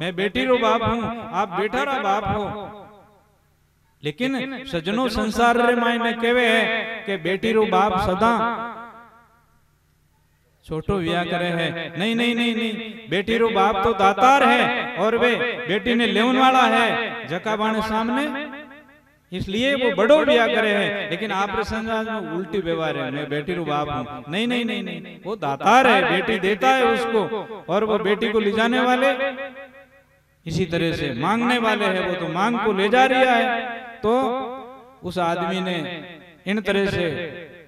मैं बेटी रो बाप हूँ आप बेटा रा बाप हो। लेकिन सजनो संसार रे मायने केवे है कि बेटी रो बाप सदा। छोटो विया करे है। नहीं नहीं नहीं नहीं बेटी रो बाप तो दातार है और वे बेटी ने लेवन वाला है। जका बाणे सामने। इसलिए वो बड़ो बिया करे है। लेकिन आप समाज में उल्टी व्यवहार है। मैं बेटी रू बाप हूँ। नहीं नहीं नहीं नहीं वो दातार है बेटी देता है उसको। और वो बेटी को ले जाने वाले इसी तरह से मांगने वाले हैं वो तो मांग को ले जा रहा है। तो उस आदमी ने इन तरह से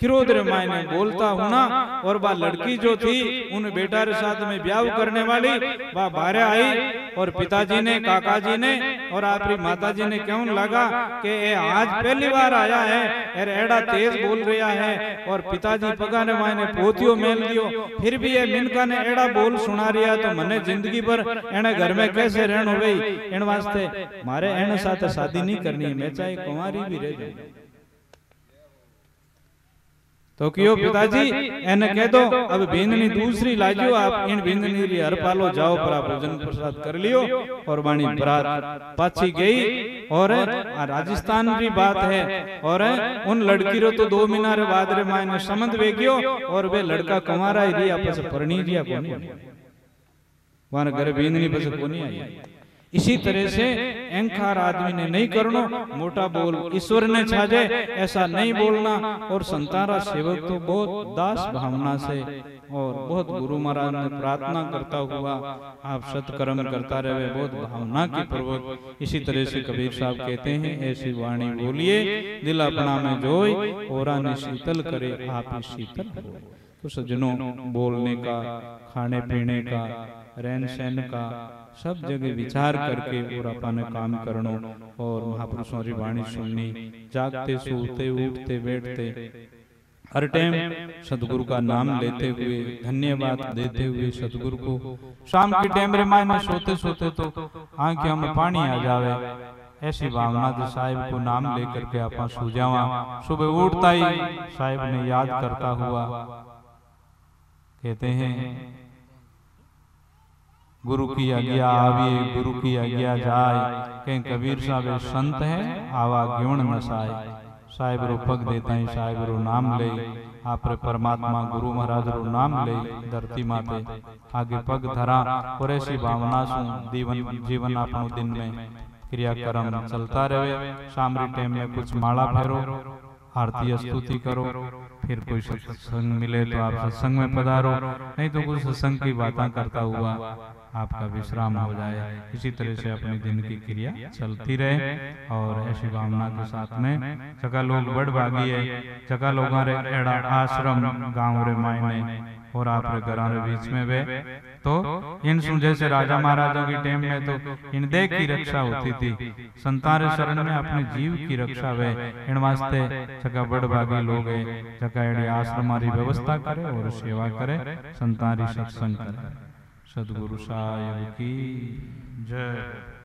क्रोध मायने बोलता होना और वह लड़की जो थी उन बेटा के साथ में ब्याह करने वाली वह बाहर आई और पिताजी ने काका जी ने और आपकी माता जी ने क्यों लगा कि ये आज पहली बार आया है और एड़ा तेज बोल रहा है और पिताजी पगा ने मायने पोतियो मेल दियो फिर भी ये मिनका ने एड़ा बोल सुना रिया तो मने ज़िंदगी पर एने घर में कैसे रहन हो गई? इन वास्ते मारे एने साथ शादी नहीं करनी है मैं चाहे कुमारी भी रह जाऊँ तो क्यों पिताजी? एने कह दो अब बिंदनी दूसरी लाजो आप इन बिंदनी री हर पालो जाओ पर आप भोजन प्रसाद कर लियो और बाणी बरात पाछी गई और राजस्थान की बात है और उन लड़की रो तो दो मीनार बाद रे मायने समझ वे गयो और वे लड़का कुमारा ही रिया पस परणी रिया कोनी वहाँ घर बिंदनी पस कोनी आई। इसी तरह से अहंकार आदमी ने नहीं करना मोटा बोल ईश्वर ने छाजे ऐसा नहीं बोलना और संतारा सेवक तो बहुत दास भावना से और बहुत गुरु महाराज ने प्रार्थना करता हुआ आप सत्कर्म करता रहे बहुत भावना की पूर्वक इसी तरह से कबीर साहब कहते हैं ऐसी वाणी बोलिए दिल अपना में जोई और शीतल करे आप शीतल तो सज्जनों बोलने का, खाने पीने का, रहन सहन का, सब जगह विचार करके और अपन काम करनो और महापुरुषों की वाणी सुननी, जागते, सोते, उठते, बैठते। हर टाइम सदगुरु का नाम लेते हुए, धन्यवाद देते हुए सदगुरु को, शाम के टाइम रे मायने सोते सोते तो आँखों में पानी आ जावे। ऐसी भावना जो साहिब को नाम लेकर के आप सो जावा। सुबह उठता ही साहिब ने याद करता हुआ कहते हैं गुरु की आज्ञा आविए गुरु की आज्ञा जाए। कहीं कबीर साहब संत है आवा ग्योण नसाए साहिब रो पग देता है साहिब रो नाम ले। आप परमात्मा गुरु महाराज रो नाम ले। धरती माते आगे पग धरा और ऐसी भावना सु जीवन जीवन अपनो दिन में। क्रियाक्रम चलता रहे। शाम टाइम में कुछ माला फेरो। आरती स्तुति करो। फिर कोई सत्संग मिले तो आप सत्संग में पधारो नहीं तो कोई सत्संग की बात करता हुआ आपका विश्राम हो जाए। इसी तरह से अपनी दिन की क्रिया चलती रहे और ऐसी भावना के साथ में चका लोग बड़ भागी है चका लोग आश्रम गाँव रे मायने। और आप घर बीच में वे तो इन जैसे राजा महाराजों की टाइम में तो इन देह की रक्षा होती थी। संतान शरण में अपने जीव की रक्षा वे। इन वास्ते जगह बड़ भागी लोग जगह आश्रम व्यवस्था करे और सेवा करे। संतारी सत्संग करे। सदगुरु साहिब की जय।